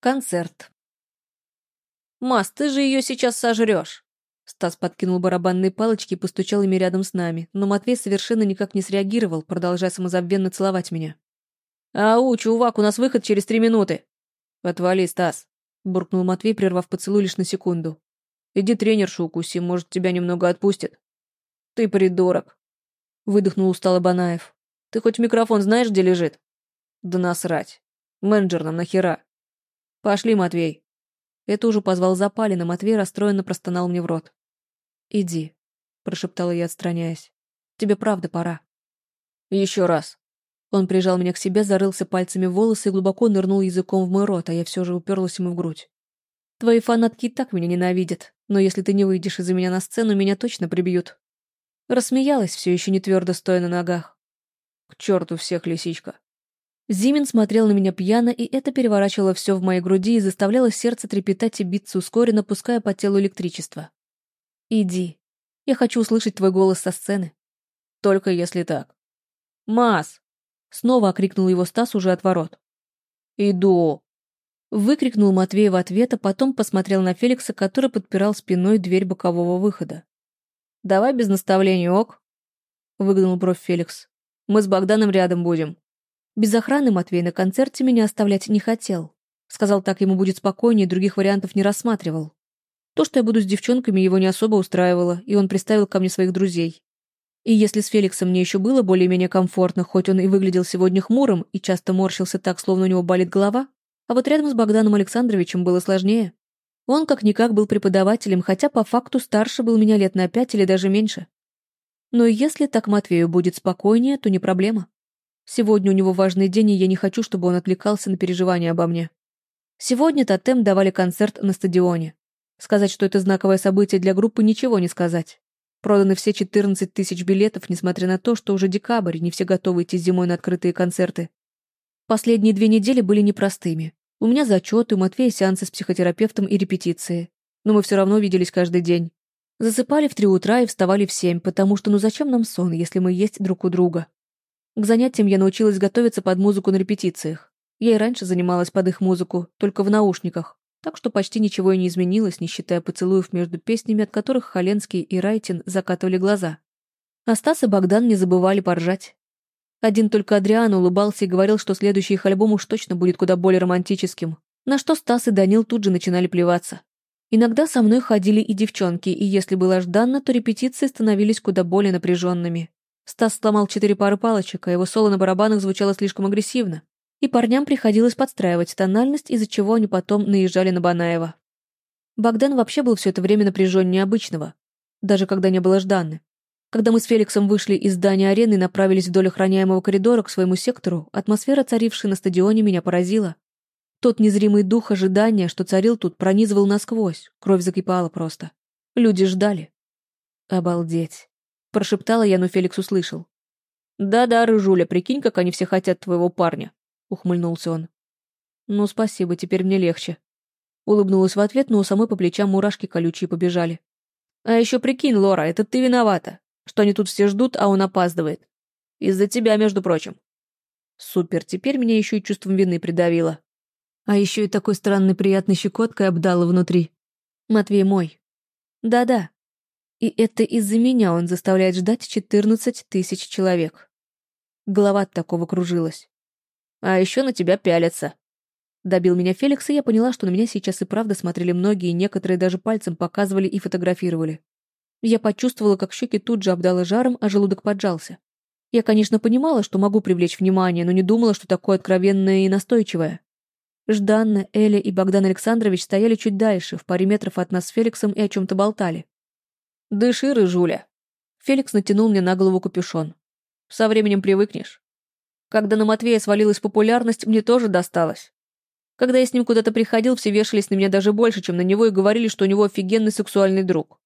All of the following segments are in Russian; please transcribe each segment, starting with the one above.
Концерт. «Мас, ты же ее сейчас сожрешь!» Стас подкинул барабанные палочки и постучал ими рядом с нами, но Матвей совершенно никак не среагировал, продолжая самозабвенно целовать меня. «Ау, чувак, у нас выход через три минуты!» «Отвали, Стас!» — буркнул Матвей, прервав поцелуй лишь на секунду. «Иди тренершу укуси, может, тебя немного отпустит». «Ты придурок!» — выдохнул устало Банаев. «Ты хоть микрофон знаешь, где лежит?» «Да насрать! Менеджер нам нахера!» «Пошли, Матвей!» Это уже позвал Запалина, Матвей расстроенно простонал мне в рот. «Иди», — прошептала я, отстраняясь. «Тебе правда пора». «Еще раз». Он прижал меня к себе, зарылся пальцами в волосы и глубоко нырнул языком в мой рот, а я все же уперлась ему в грудь. «Твои фанатки и так меня ненавидят, но если ты не выйдешь из-за меня на сцену, меня точно прибьют». Рассмеялась, все еще не твердо стоя на ногах. «К черту всех, лисичка!» Зимин смотрел на меня пьяно, и это переворачивало все в моей груди и заставляло сердце трепетать и биться ускоренно, пуская по телу электричество. «Иди. Я хочу услышать твой голос со сцены». «Только если так». «Мас!» — снова окрикнул его Стас уже от ворот. «Иду!» Выкрикнул Матвей в ответ, а потом посмотрел на Феликса, который подпирал спиной дверь бокового выхода. «Давай без наставлений, ок?» — выгнул бровь Феликс. «Мы с Богданом рядом будем». Без охраны Матвей на концерте меня оставлять не хотел. Сказал, так ему будет спокойнее, других вариантов не рассматривал. То, что я буду с девчонками, его не особо устраивало, и он приставил ко мне своих друзей. И если с Феликсом мне еще было более-менее комфортно, хоть он и выглядел сегодня хмурым и часто морщился так, словно у него болит голова, а вот рядом с Богданом Александровичем было сложнее. Он как-никак был преподавателем, хотя по факту старше был меня лет на пять или даже меньше. Но если так Матвею будет спокойнее, то не проблема. Сегодня у него важный день, и я не хочу, чтобы он отвлекался на переживания обо мне. Сегодня Тотем давали концерт на стадионе. Сказать, что это знаковое событие для группы, ничего не сказать. Проданы все 14 тысяч билетов, несмотря на то, что уже декабрь, не все готовы идти зимой на открытые концерты. Последние две недели были непростыми. У меня зачеты, у Матвея сеансы с психотерапевтом и репетиции. Но мы все равно виделись каждый день. Засыпали в три утра и вставали в семь, потому что ну зачем нам сон, если мы есть друг у друга? К занятиям я научилась готовиться под музыку на репетициях. Я и раньше занималась под их музыку, только в наушниках, так что почти ничего и не изменилось, не считая поцелуев между песнями, от которых Халенский и Райтин закатывали глаза. А Стас и Богдан не забывали поржать. Один только Адриан улыбался и говорил, что следующий их альбом уж точно будет куда более романтическим, на что Стас и Данил тут же начинали плеваться. Иногда со мной ходили и девчонки, и если было Жданна, то репетиции становились куда более напряженными. Стас сломал четыре пары палочек, а его соло на барабанах звучало слишком агрессивно. И парням приходилось подстраивать тональность, из-за чего они потом наезжали на Банаева. Богдан вообще был все это время напряженнее обычного, даже когда не было Жданны. Когда мы с Феликсом вышли из здания арены и направились вдоль охраняемого коридора к своему сектору, атмосфера, царившая на стадионе, меня поразила. Тот незримый дух ожидания, что царил тут, пронизывал насквозь, кровь закипала просто. Люди ждали. Обалдеть. Прошептала я, но Феликс услышал. «Да-да, Рыжуля, прикинь, как они все хотят твоего парня», — ухмыльнулся он. «Ну, спасибо, теперь мне легче». Улыбнулась в ответ, но у самой по плечам мурашки колючие побежали. «А еще прикинь, Лора, это ты виновата, что они тут все ждут, а он опаздывает. Из-за тебя, между прочим». Супер, теперь меня еще и чувством вины придавило. А еще и такой странной приятной щекоткой обдало внутри. Матвей мой. Да-да, и это из-за меня он заставляет ждать 14 тысяч человек. Голова от такого кружилась. А еще на тебя пялятся. Добил меня Феликс, и я поняла, что на меня сейчас и правда смотрели многие, некоторые даже пальцем показывали и фотографировали. Я почувствовала, как щеки тут же обдало жаром, а желудок поджался. Я, конечно, понимала, что могу привлечь внимание, но не думала, что такое откровенное и настойчивое. Жданна, Эля и Богдан Александрович стояли чуть дальше, в паре метров от нас с Феликсом и о чем-то болтали. «Дыши, рыжуля!» Феликс натянул мне на голову капюшон. «Со временем привыкнешь. Когда на Матвея свалилась популярность, мне тоже досталось. Когда я с ним куда-то приходил, все вешались на меня даже больше, чем на него, и говорили, что у него офигенный сексуальный друг.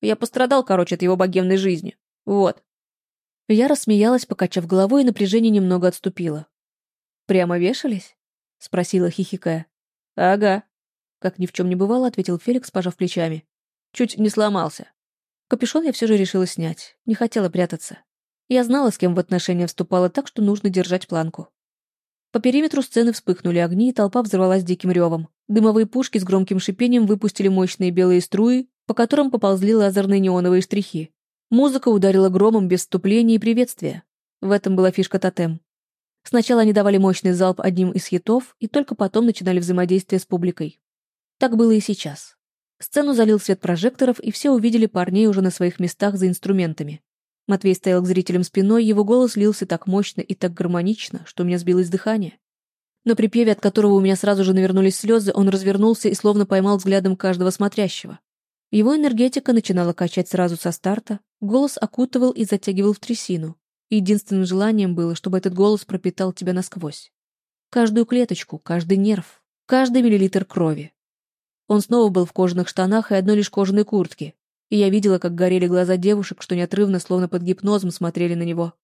Я пострадал, короче, от его богемной жизни. Вот». Я рассмеялась, покачав головой, и напряжение немного отступило. «Прямо вешались?» — спросила, хихикая. «Ага», — как ни в чем не бывало, ответил Феликс, пожав плечами. «Чуть не сломался. Капюшон я все же решила снять, не хотела прятаться. Я знала, с кем в отношения вступала, так что нужно держать планку. По периметру сцены вспыхнули огни, и толпа взорвалась диким ревом. Дымовые пушки с громким шипением выпустили мощные белые струи, по которым поползли лазерные неоновые штрихи. Музыка ударила громом без вступления и приветствия. В этом была фишка тотем. Сначала они давали мощный залп одним из хитов, и только потом начинали взаимодействие с публикой. Так было и сейчас. Сцену залил свет прожекторов, и все увидели парней уже на своих местах за инструментами. Матвей стоял к зрителям спиной, его голос лился так мощно и так гармонично, что у меня сбилось дыхание. На припеве, от которого у меня сразу же навернулись слезы, он развернулся и словно поймал взглядом каждого смотрящего. Его энергетика начинала качать сразу со старта, голос окутывал и затягивал в трясину. единственным желанием было, чтобы этот голос пропитал тебя насквозь. Каждую клеточку, каждый нерв, каждый миллилитр крови. Он снова был в кожаных штанах и одной лишь кожаной куртке, и я видела, как горели глаза девушек, что неотрывно, словно под гипнозом, смотрели на него.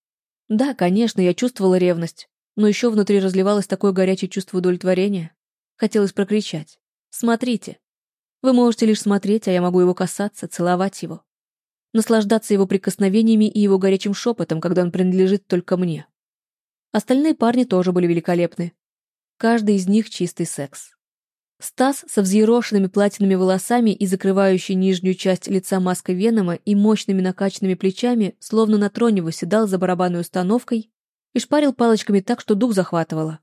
Да, конечно, я чувствовала ревность, но еще внутри разливалось такое горячее чувство удовлетворения. Хотелось прокричать. «Смотрите! Вы можете лишь смотреть, а я могу его касаться, целовать его. Наслаждаться его прикосновениями и его горячим шепотом, когда он принадлежит только мне. Остальные парни тоже были великолепны. Каждый из них чистый секс. Стас со взъерошенными платиновыми волосами и закрывающей нижнюю часть лица маской Венома и мощными накачанными плечами, словно на троне выседал за барабанной установкой и шпарил палочками так, что дух захватывало.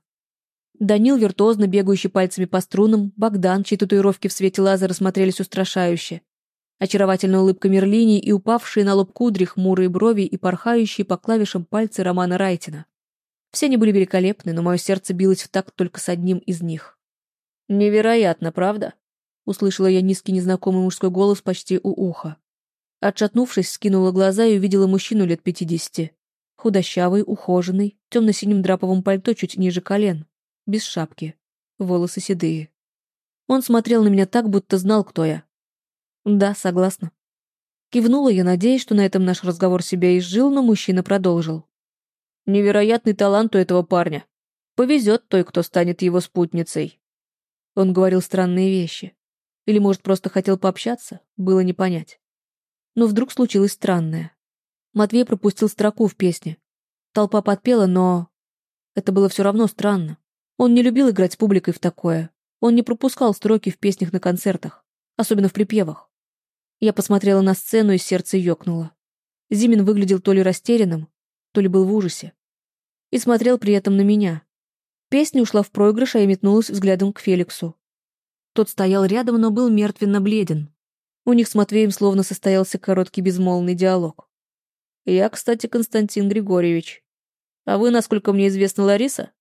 Данил, виртуозно бегающий пальцами по струнам, Богдан, чьи татуировки в свете лазера смотрелись устрашающе, очаровательная улыбка Мерлини и упавшие на лоб кудри хмурые брови и порхающие по клавишам пальцы Романа Райтина. Все они были великолепны, но мое сердце билось в такт только с одним из них. «Невероятно, правда?» — услышала я низкий незнакомый мужской голос почти у уха. Отшатнувшись, скинула глаза и увидела мужчину лет пятидесяти. Худощавый, ухоженный, темно-синим драповым пальто чуть ниже колен, без шапки, волосы седые. Он смотрел на меня так, будто знал, кто я. Да, согласна. Кивнула я, надеясь, что на этом наш разговор себя изжил, но мужчина продолжил. Невероятный талант у этого парня. Повезет той, кто станет его спутницей. Он говорил странные вещи. Или, может, просто хотел пообщаться, было не понять. Но вдруг случилось странное. Матвей пропустил строку в песне. Толпа подпела, но... Это было все равно странно. Он не любил играть с публикой в такое. Он не пропускал строки в песнях на концертах, особенно в припевах. Я посмотрела на сцену, и сердце ёкнуло. Зимин выглядел то ли растерянным, то ли был в ужасе. И смотрел при этом на меня, Песня ушла в проигрыш, а я метнулась взглядом к Феликсу. Тот стоял рядом, но был мертвенно-бледен. У них с Матвеем словно состоялся короткий безмолвный диалог. «Я, кстати, Константин Григорьевич. А вы, насколько мне известно, Лариса?»